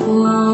我。